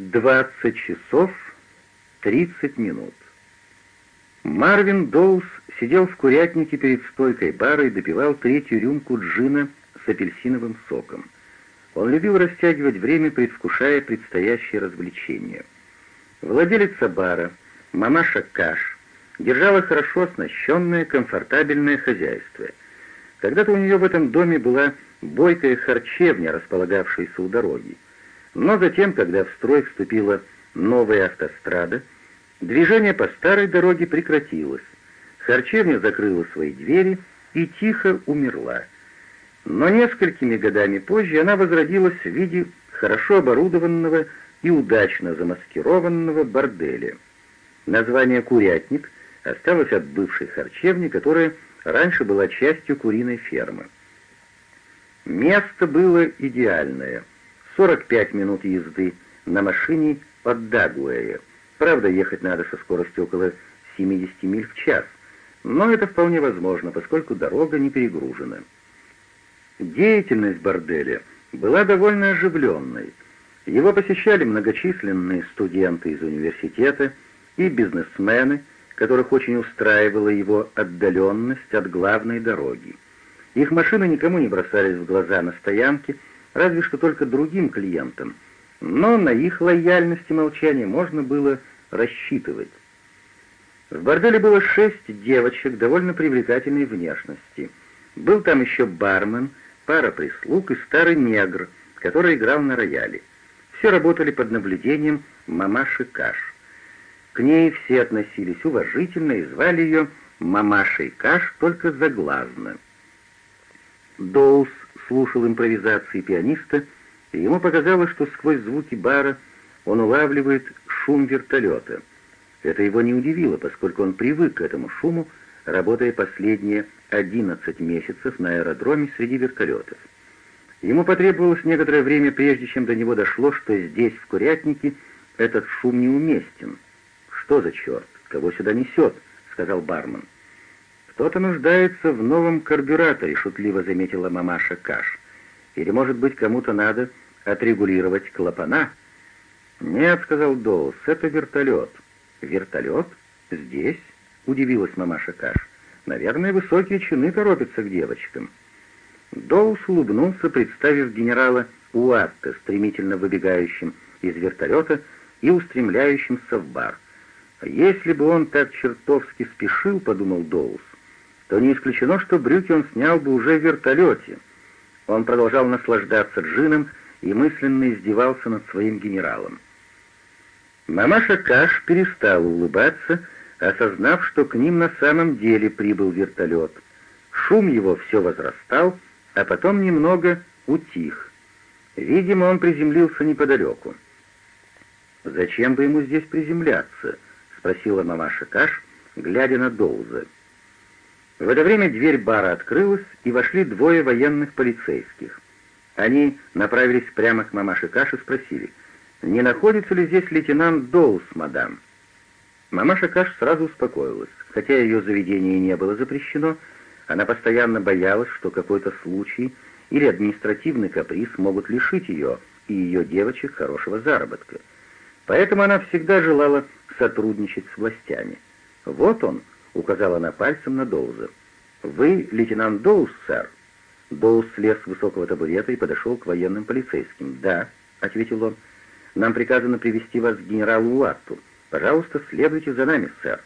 20 часов 30 минут. Марвин Доус сидел в курятнике перед стойкой бара и допивал третью рюмку джина с апельсиновым соком. Он любил растягивать время, предвкушая предстоящее развлечение. Владелица бара, мамаша Каш, держала хорошо оснащенное, комфортабельное хозяйство. Когда-то у нее в этом доме была бойкая харчевня, располагавшаяся у дороги. Но затем, когда в строй вступила новая автострада, движение по старой дороге прекратилось. Харчевня закрыла свои двери и тихо умерла. Но несколькими годами позже она возродилась в виде хорошо оборудованного и удачно замаскированного борделя. Название «Курятник» осталось от бывшей харчевни, которая раньше была частью куриной фермы. Место было идеальное. 45 минут езды на машине под Дагуэя. Правда, ехать надо со скоростью около 70 миль в час, но это вполне возможно, поскольку дорога не перегружена. Деятельность борделя была довольно оживленной. Его посещали многочисленные студенты из университета и бизнесмены, которых очень устраивала его отдаленность от главной дороги. Их машины никому не бросались в глаза на стоянке, разве что только другим клиентам, но на их лояльность и молчание можно было рассчитывать. В борделе было шесть девочек довольно привлекательной внешности. Был там еще бармен, пара прислуг и старый негр, который играл на рояле. Все работали под наблюдением мамаши Каш. К ней все относились уважительно и звали ее мамашей Каш только заглазно. Доус слушал импровизации пианиста, и ему показалось, что сквозь звуки бара он улавливает шум вертолета. Это его не удивило, поскольку он привык к этому шуму, работая последние 11 месяцев на аэродроме среди вертолетов. Ему потребовалось некоторое время, прежде чем до него дошло, что здесь, в Курятнике, этот шум неуместен. «Что за черт? Кого сюда несет?» — сказал бармен. «Кто-то нуждается в новом карбюраторе», — шутливо заметила мамаша Каш. «Или, может быть, кому-то надо отрегулировать клапана?» «Нет», — сказал Доус, — «это вертолет». «Вертолет? Здесь?» — удивилась мамаша Каш. «Наверное, высокие чины торопятся к девочкам». Доус улыбнулся, представив генерала Уатта, стремительно выбегающим из вертолета и устремляющимся в бар. «Если бы он так чертовски спешил, — подумал Доус, то не исключено, что брюки он снял бы уже в вертолете. Он продолжал наслаждаться джином и мысленно издевался над своим генералом. Мамаша Каш перестала улыбаться, осознав, что к ним на самом деле прибыл вертолет. Шум его все возрастал, а потом немного утих. Видимо, он приземлился неподалеку. «Зачем бы ему здесь приземляться?» — спросила мамаша Каш, глядя на Доуза. В это время дверь бара открылась, и вошли двое военных полицейских. Они направились прямо к мамаше Каше и спросили, «Не находится ли здесь лейтенант Доус, мадам?» Мамаша Каш сразу успокоилась. Хотя ее заведение не было запрещено, она постоянно боялась, что какой-то случай или административный каприз могут лишить ее и ее девочек хорошего заработка. Поэтому она всегда желала сотрудничать с властями. Вот он, — указала она пальцем на Доуза. «Вы лейтенант Доуз, сэр?» Доуз слез с высокого табурета и подошел к военным полицейским. «Да», — ответил он, — «нам приказано привести вас к генералу Уатту. Пожалуйста, следуйте за нами, сэр».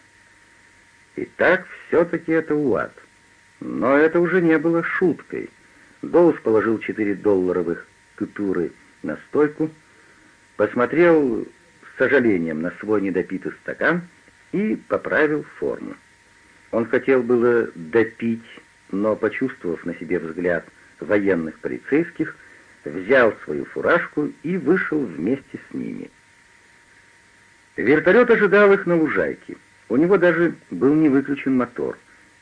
Итак, все-таки это Уатт. Но это уже не было шуткой. Доуз положил 4 долларовых купюры на стойку, посмотрел с сожалением на свой недопитый стакан и поправил форму. Он хотел было допить, но, почувствовав на себе взгляд военных полицейских, взял свою фуражку и вышел вместе с ними. Вертолет ожидал их на лужайке. У него даже был не выключен мотор.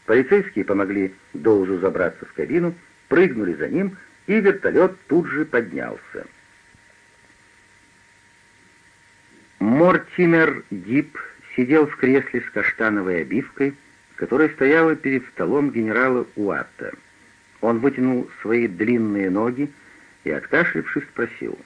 Полицейские помогли Доузу забраться в кабину, прыгнули за ним, и вертолет тут же поднялся. Мортимер Дип сидел в кресле с каштановой обивкой, которая стояла перед столом генерала Уатта. Он вытянул свои длинные ноги и, откашлившись, спросил,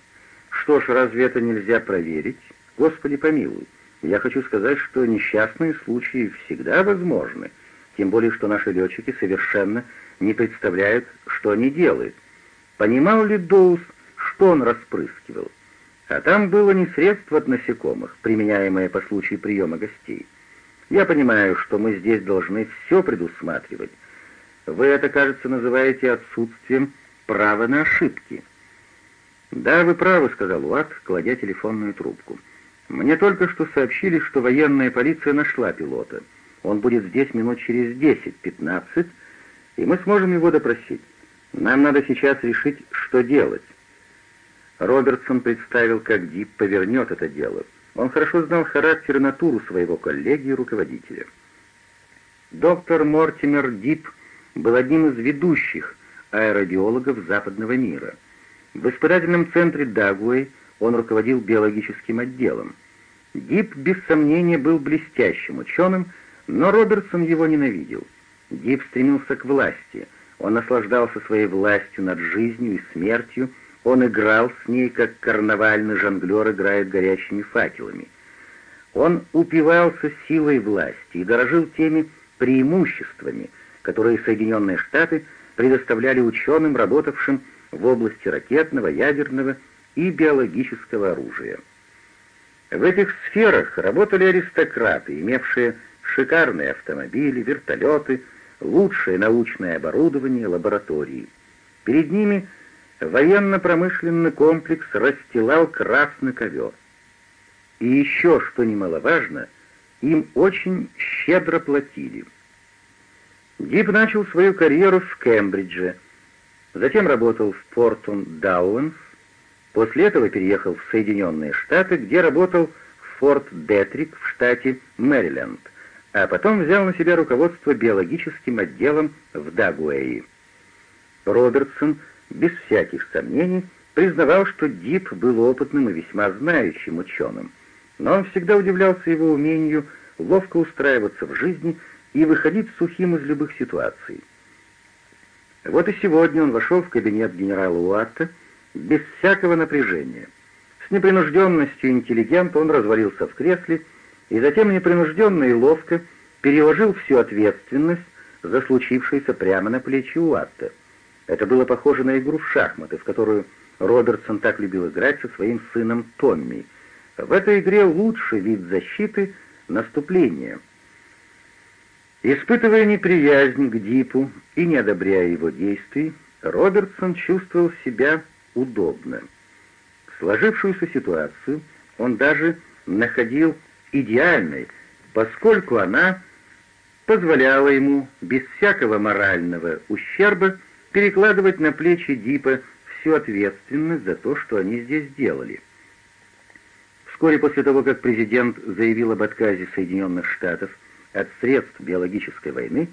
«Что ж, разве это нельзя проверить? Господи помилуй, я хочу сказать, что несчастные случаи всегда возможны, тем более, что наши летчики совершенно не представляют, что они делают. Понимал ли Доус, что он распрыскивал? А там было не средство от насекомых, применяемое по случаю приема гостей, я понимаю, что мы здесь должны все предусматривать. Вы это, кажется, называете отсутствием права на ошибки». «Да, вы правы», — сказал Уат, кладя телефонную трубку. «Мне только что сообщили, что военная полиция нашла пилота. Он будет здесь минут через 10-15, и мы сможем его допросить. Нам надо сейчас решить, что делать». Робертсон представил, как Дип повернет это дело — он хорошо знал характер и натуру своего коллеги и руководителя. Доктор Мортимер Дип был одним из ведущих аэробиологов западного мира. В испытательном центре Дагуэй он руководил биологическим отделом. Дип, без сомнения, был блестящим ученым, но Робертсон его ненавидел. Дип стремился к власти. Он наслаждался своей властью над жизнью и смертью, он играл с ней, как карнавальный жонглер играет горящими факелами. Он упивался силой власти и дорожил теми преимуществами, которые Соединенные Штаты предоставляли ученым, работавшим в области ракетного, ядерного и биологического оружия. В этих сферах работали аристократы, имевшие шикарные автомобили, вертолеты, лучшее научное оборудование, лаборатории. Перед ними – Военно-промышленный комплекс расстилал красный ковер. И еще, что немаловажно, им очень щедро платили. Дип начал свою карьеру в Кембридже, затем работал в Фортун Дауэнс, после этого переехал в Соединенные Штаты, где работал в Форт Детрик в штате Мэриленд, а потом взял на себя руководство биологическим отделом в Дагуэи. Робертсон — без всяких сомнений признавал, что Дип был опытным и весьма знающим ученым, но он всегда удивлялся его умению ловко устраиваться в жизни и выходить сухим из любых ситуаций. Вот и сегодня он вошел в кабинет генерала Уатта без всякого напряжения. С непринужденностью интеллигента он развалился в кресле и затем непринужденно и ловко переложил всю ответственность за случившееся прямо на плечи Уатта. Это было похоже на игру в шахматы, в которую Робертсон так любил играть со своим сыном Томми. В этой игре лучший вид защиты — наступление. Испытывая неприязнь к Дипу и не одобряя его действий, Робертсон чувствовал себя удобно. Сложившуюся ситуацию он даже находил идеальной, поскольку она позволяла ему без всякого морального ущерба перекладывать на плечи Дипа всю ответственность за то, что они здесь делали. Вскоре после того, как президент заявил об отказе Соединенных Штатов от средств биологической войны,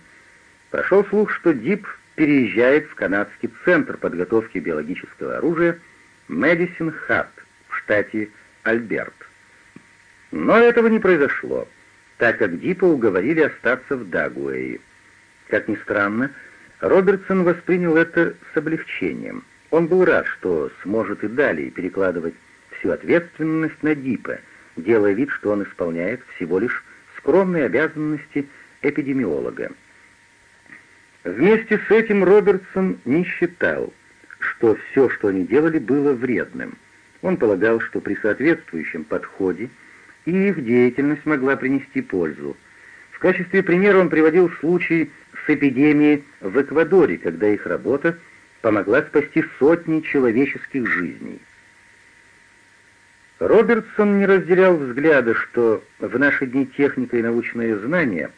прошел слух, что Дип переезжает в канадский центр подготовки биологического оружия Мэдисон Хат в штате Альберт. Но этого не произошло, так как Дипа уговорили остаться в Дагуэе. Как ни странно, Робертсон воспринял это с облегчением. Он был рад, что сможет и далее перекладывать всю ответственность на Дипа, делая вид, что он исполняет всего лишь скромные обязанности эпидемиолога. Вместе с этим Робертсон не считал, что все, что они делали, было вредным. Он полагал, что при соответствующем подходе и их деятельность могла принести пользу. В качестве примера он приводил случай с эпидемией в Эквадоре, когда их работа помогла спасти сотни человеческих жизней. Робертсон не разделял взгляда, что в наши дни техника и научные знания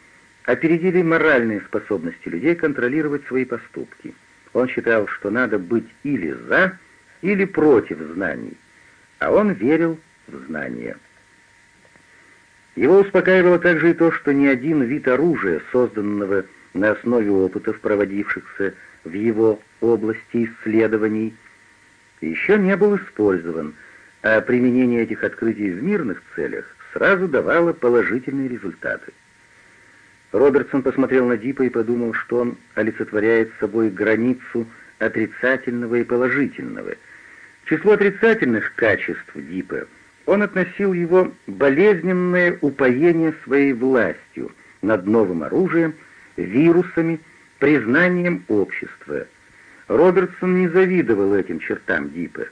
опередили моральные способности людей контролировать свои поступки. Он считал, что надо быть или за, или против знаний, а он верил в знания. Его успокаивало также и то, что ни один вид оружия, созданного на основе опытов, проводившихся в его области исследований, еще не был использован, а применение этих открытий в мирных целях сразу давало положительные результаты. Робертсон посмотрел на Дипа и подумал, что он олицетворяет собой границу отрицательного и положительного. Число отрицательных качеств Дипа он относил его болезненное упоение своей властью над новым оружием – вирусами, признанием общества. Робертсон не завидовал этим чертам Дипа,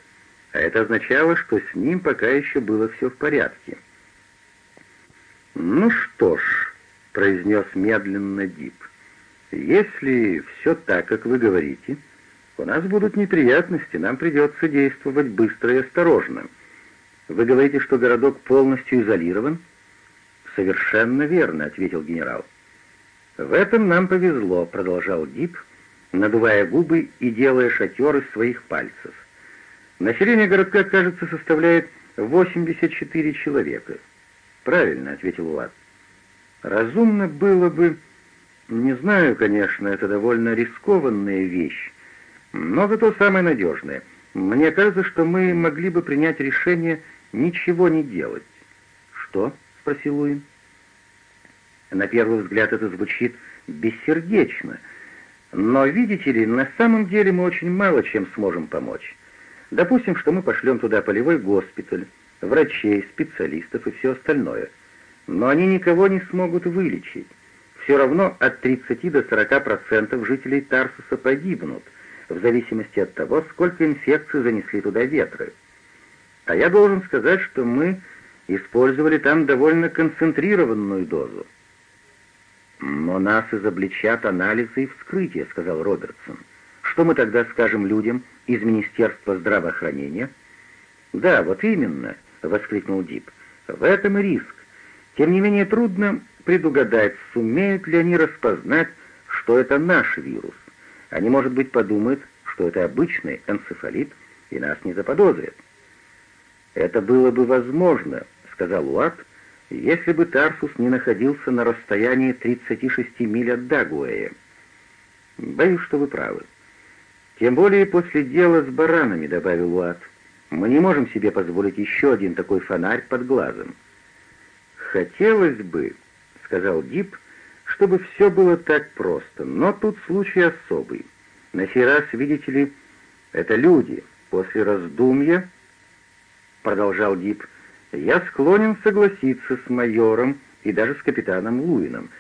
а это означало, что с ним пока еще было все в порядке. «Ну что ж», — произнес медленно Дип, — «если все так, как вы говорите, у нас будут неприятности, нам придется действовать быстро и осторожно. Вы говорите, что городок полностью изолирован?» «Совершенно верно», — ответил генерал. «В этом нам повезло», — продолжал Дип, надувая губы и делая шатер из своих пальцев. «Население городка, кажется, составляет 84 человека». «Правильно», — ответил Влад. «Разумно было бы...» «Не знаю, конечно, это довольно рискованная вещь, но зато самое надежное. Мне кажется, что мы могли бы принять решение ничего не делать». «Что?» — спросил Луин. На первый взгляд это звучит бессердечно, но, видите ли, на самом деле мы очень мало чем сможем помочь. Допустим, что мы пошлем туда полевой госпиталь, врачей, специалистов и все остальное. Но они никого не смогут вылечить. Все равно от 30 до 40% жителей Тарсуса погибнут, в зависимости от того, сколько инфекций занесли туда ветры. А я должен сказать, что мы использовали там довольно концентрированную дозу. «Но нас изобличат анализы и вскрытие», — сказал Робертсон. «Что мы тогда скажем людям из Министерства здравоохранения?» «Да, вот именно», — воскликнул Дип. «В этом и риск. Тем не менее трудно предугадать, сумеют ли они распознать, что это наш вирус. Они, может быть, подумают, что это обычный энцефалит, и нас не заподозрят». «Это было бы возможно», — сказал Уатт, если бы Тарсус не находился на расстоянии 36 миль от Дагуэя. Боюсь, что вы правы. Тем более после дела с баранами, добавил Уат. Мы не можем себе позволить еще один такой фонарь под глазом. Хотелось бы, сказал Дип, чтобы все было так просто, но тут случай особый. На сей раз, видите ли, это люди. После раздумья, продолжал Дип, — я склонен согласиться с майором и даже с капитаном Луином.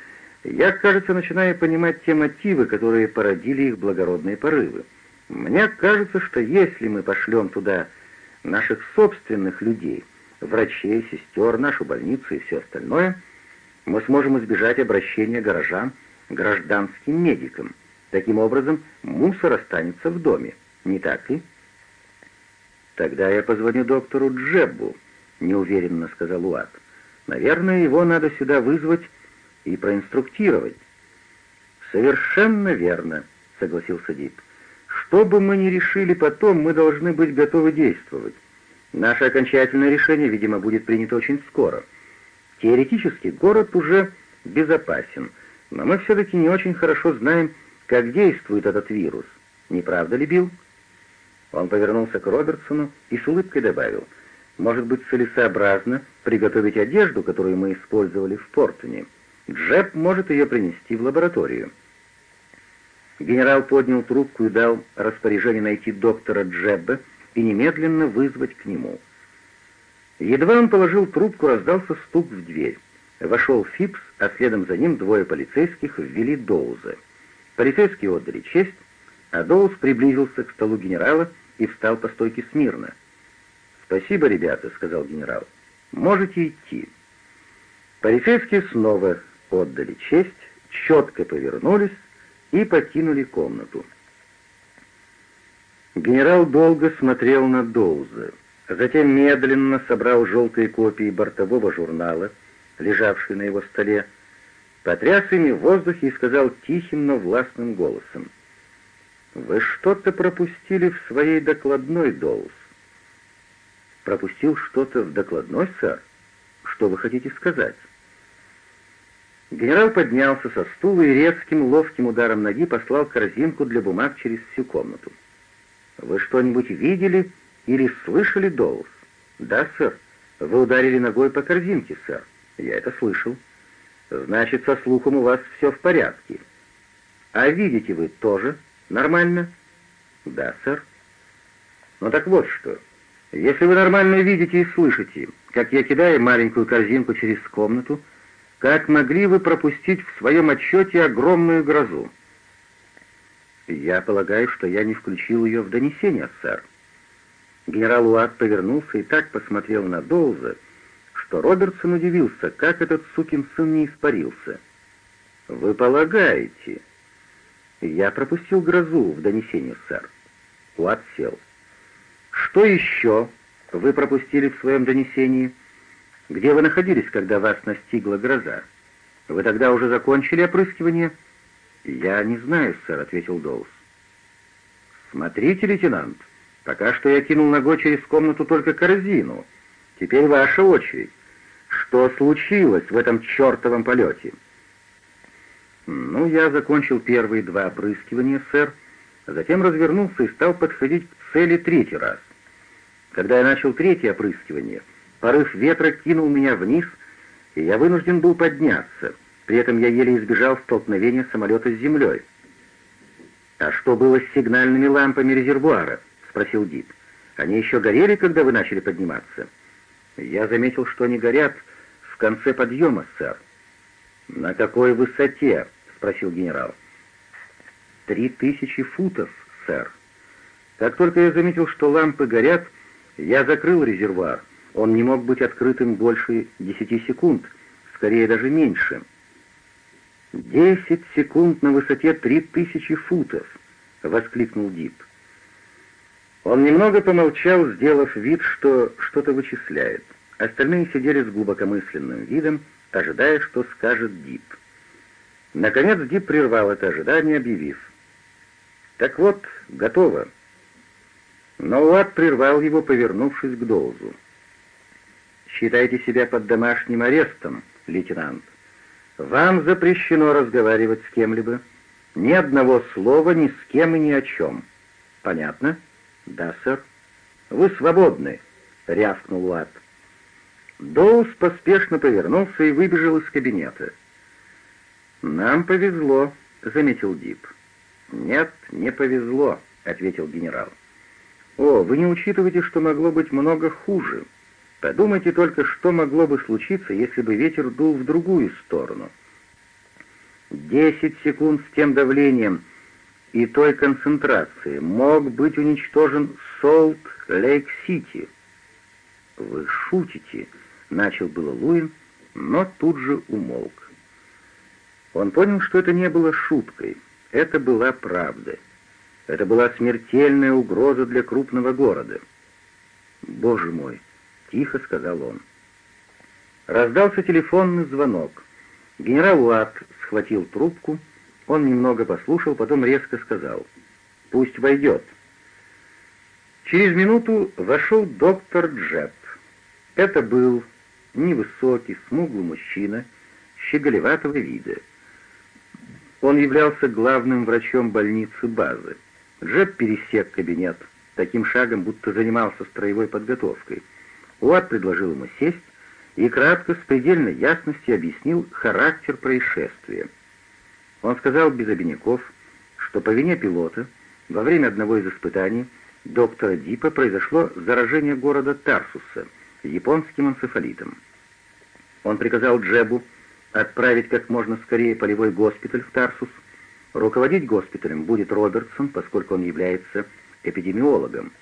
Я, кажется, начинаю понимать те мотивы, которые породили их благородные порывы. Мне кажется, что если мы пошлем туда наших собственных людей, врачей, сестер, нашу больницу и все остальное, мы сможем избежать обращения горожан гражданским медикам. Таким образом, мусор останется в доме, не так ли? Тогда я позвоню доктору Джеббу, — неуверенно сказал Уат. «Наверное, его надо сюда вызвать и проинструктировать». «Совершенно верно», — согласился Дип. «Что бы мы ни решили потом, мы должны быть готовы действовать. Наше окончательное решение, видимо, будет принято очень скоро. Теоретически город уже безопасен, но мы все-таки не очень хорошо знаем, как действует этот вирус. Не правда ли, Билл?» Он повернулся к Робертсону и с улыбкой добавил — может быть, целесообразно приготовить одежду, которую мы использовали в Портоне. Джеб может ее принести в лабораторию. Генерал поднял трубку и дал распоряжение найти доктора Джебба и немедленно вызвать к нему. Едва он положил трубку, раздался стук в дверь. Вошел Фипс, а следом за ним двое полицейских ввели Доуза. Полицейские отдали честь, а Доуз приблизился к столу генерала и встал по стойке смирно — «Спасибо, ребята», — сказал генерал. «Можете идти». Полицейские снова отдали честь, четко повернулись и покинули комнату. Генерал долго смотрел на Доуза, затем медленно собрал желтые копии бортового журнала, лежавший на его столе, потряс ими в воздухе и сказал тихим, но властным голосом. «Вы что-то пропустили в своей докладной, Доуз пропустил что-то в докладной, сэр? Что вы хотите сказать?» Генерал поднялся со стула и резким ловким ударом ноги послал корзинку для бумаг через всю комнату. «Вы что-нибудь видели или слышали, Доус?» «Да, сэр. Вы ударили ногой по корзинке, сэр. Я это слышал». «Значит, со слухом у вас все в порядке». «А видите вы тоже? Нормально?» «Да, сэр». «Ну так вот что. Если вы нормально видите и слышите, как я кидаю маленькую корзинку через комнату, как могли вы пропустить в своем отчете огромную грозу? Я полагаю, что я не включил ее в донесение, сэр. Генерал Уатт повернулся и так посмотрел на Долза, что Робертсон удивился, как этот сукин сын не испарился. «Вы полагаете?» «Я пропустил грозу в донесении, сэр». Уатт сел. Что еще вы пропустили в своем донесении? Где вы находились, когда вас настигла гроза? Вы тогда уже закончили опрыскивание? Я не знаю, сэр, ответил Доус. Смотрите, лейтенант, пока что я кинул ногой через комнату только корзину. Теперь ваша очередь. Что случилось в этом чертовом полете? Ну, я закончил первые два опрыскивания, сэр, затем развернулся и стал подходить к цели третий раз. Когда я начал третье опрыскивание, порыв ветра кинул меня вниз, и я вынужден был подняться. При этом я еле избежал столкновения самолета с землей. «А что было с сигнальными лампами резервуара?» — спросил Дип. «Они еще горели, когда вы начали подниматься?» «Я заметил, что они горят в конце подъема, сэр». «На какой высоте?» — спросил генерал. «Три тысячи футов, сэр». Как только я заметил, что лампы горят, я закрыл резервуар. Он не мог быть открытым больше 10 секунд, скорее даже меньше. 10 секунд на высоте 3000 футов, воскликнул Дип. Он немного помолчал, сделав вид, что что-то вычисляет. Остальные сидели с глубокомысленным видом, ожидая, что скажет Дип. Наконец Дип прервал это ожидание, объявив. «Так вот, готово. Но Уат прервал его, повернувшись к Доузу. «Считайте себя под домашним арестом, лейтенант. Вам запрещено разговаривать с кем-либо. Ни одного слова ни с кем и ни о чем. Понятно?» «Да, сэр». «Вы свободны», — рявкнул Уат. Доуз поспешно повернулся и выбежал из кабинета. «Нам повезло», — заметил Дип. «Нет, не повезло», — ответил генерал. О, вы не учитываете, что могло быть много хуже. Подумайте только, что могло бы случиться, если бы ветер дул в другую сторону. Десять секунд с тем давлением и той концентрацией мог быть уничтожен Солт-Лейк-Сити. «Вы шутите», — начал было Луин, но тут же умолк. Он понял, что это не было шуткой, это была правда. Это была смертельная угроза для крупного города. «Боже мой!» — тихо сказал он. Раздался телефонный звонок. Генерал Уатт схватил трубку, он немного послушал, потом резко сказал «Пусть войдет». Через минуту вошел доктор Джеб. Это был невысокий, смуглый мужчина, щеголеватого вида. Он являлся главным врачом больницы базы. Джеб пересек кабинет, таким шагом будто занимался строевой подготовкой. Уат предложил ему сесть и кратко, с предельной ясностью объяснил характер происшествия. Он сказал без обиняков, что по вине пилота во время одного из испытаний доктора Дипа произошло заражение города Тарсуса японским энцефалитом. Он приказал Джебу отправить как можно скорее полевой госпиталь в Тарсус, Руководить госпиталем будет Робертсон, поскольку он является эпидемиологом,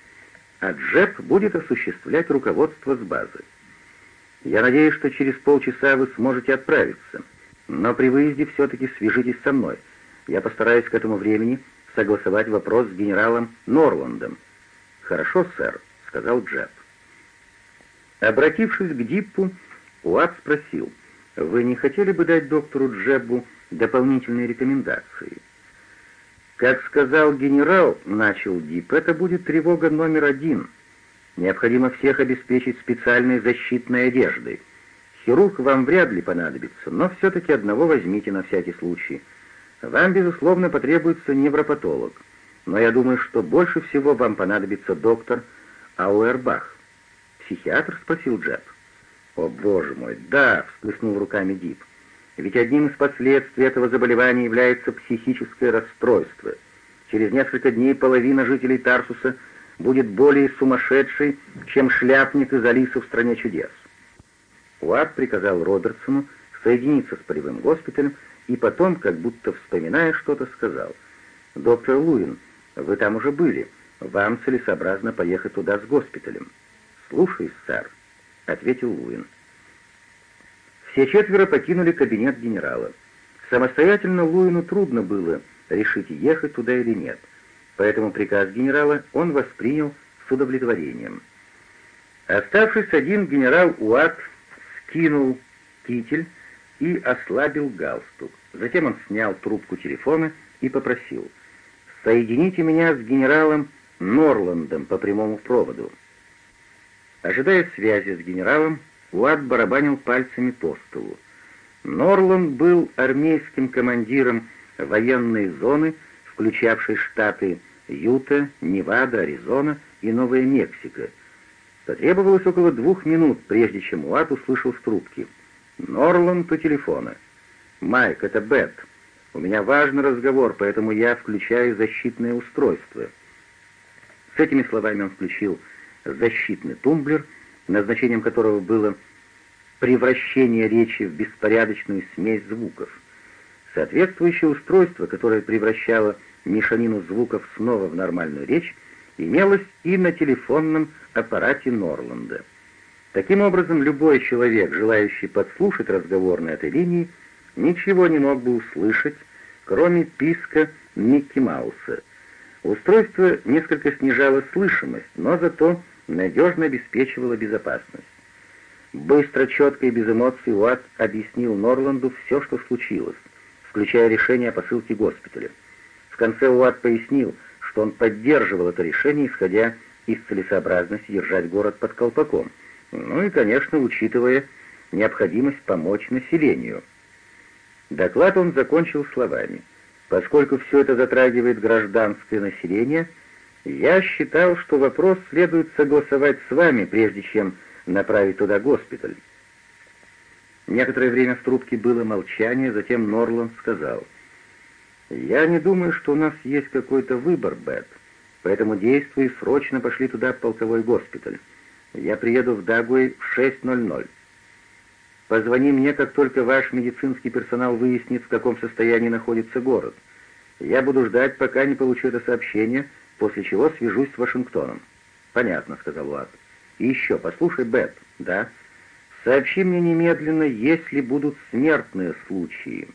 а Джеб будет осуществлять руководство с базы. Я надеюсь, что через полчаса вы сможете отправиться, но при выезде все-таки свяжитесь со мной. Я постараюсь к этому времени согласовать вопрос с генералом Норландом. «Хорошо, сэр», — сказал Джеб. Обратившись к Диппу, Уатт спросил, «Вы не хотели бы дать доктору Джебу дополнительные рекомендации. Как сказал генерал, начал Дип, это будет тревога номер один. Необходимо всех обеспечить специальной защитной одеждой. Хирург вам вряд ли понадобится, но все-таки одного возьмите на всякий случай. Вам, безусловно, потребуется невропатолог. Но я думаю, что больше всего вам понадобится доктор Ауэрбах. «Психиатр?» — спросил Джеб. «О, боже мой, да!» — всплеснул руками Дип. Ведь одним из последствий этого заболевания является психическое расстройство. Через несколько дней половина жителей Тарсуса будет более сумасшедшей, чем шляпник из Алисы в «Стране чудес». Уат приказал Робертсону соединиться с полевым госпиталем и потом, как будто вспоминая что-то, сказал, «Доктор Луин, вы там уже были. Вам целесообразно поехать туда с госпиталем». «Слушай, сэр», — ответил Луин. Все четверо покинули кабинет генерала. Самостоятельно Луину трудно было решить, ехать туда или нет. Поэтому приказ генерала он воспринял с удовлетворением. Оставшись один, генерал Уат скинул китель и ослабил галстук. Затем он снял трубку телефона и попросил «Соедините меня с генералом Норландом по прямому проводу». Ожидая связи с генералом, Уатт барабанил пальцами по столу. Норланд был армейским командиром военной зоны, включавшей штаты Юта, Невада, Аризона и Новая Мексика. Потребовалось около двух минут, прежде чем Уатт услышал в трубке. Норланд у телефона. «Майк, это Бет. У меня важный разговор, поэтому я включаю защитное устройство». С этими словами он включил защитный тумблер — назначением которого было превращение речи в беспорядочную смесь звуков. Соответствующее устройство, которое превращало мешанину звуков снова в нормальную речь, имелось и на телефонном аппарате Норланда. Таким образом, любой человек, желающий подслушать разговор на этой линии, ничего не мог бы услышать, кроме писка Микки Мауса. Устройство несколько снижало слышимость, но зато надежно обеспечивала безопасность. Быстро, четко и без эмоций Уатт объяснил Норланду все, что случилось, включая решение о посылке госпиталя. В конце Уатт пояснил, что он поддерживал это решение, исходя из целесообразности держать город под колпаком, ну и, конечно, учитывая необходимость помочь населению. Доклад он закончил словами. Поскольку все это затрагивает гражданское население – я считал, что вопрос следует согласовать с вами, прежде чем направить туда госпиталь. Некоторое время в трубке было молчание, затем Норланд сказал, «Я не думаю, что у нас есть какой-то выбор, Бет, поэтому действуй срочно пошли туда полковой госпиталь. Я приеду в Дагуэй в 6.00. Позвони мне, как только ваш медицинский персонал выяснит, в каком состоянии находится город. Я буду ждать, пока не получу это сообщение, — после чего свяжусь с Вашингтоном». «Понятно», — сказал Уатт. «И еще, послушай, Бет, да? Сообщи мне немедленно, если будут смертные случаи».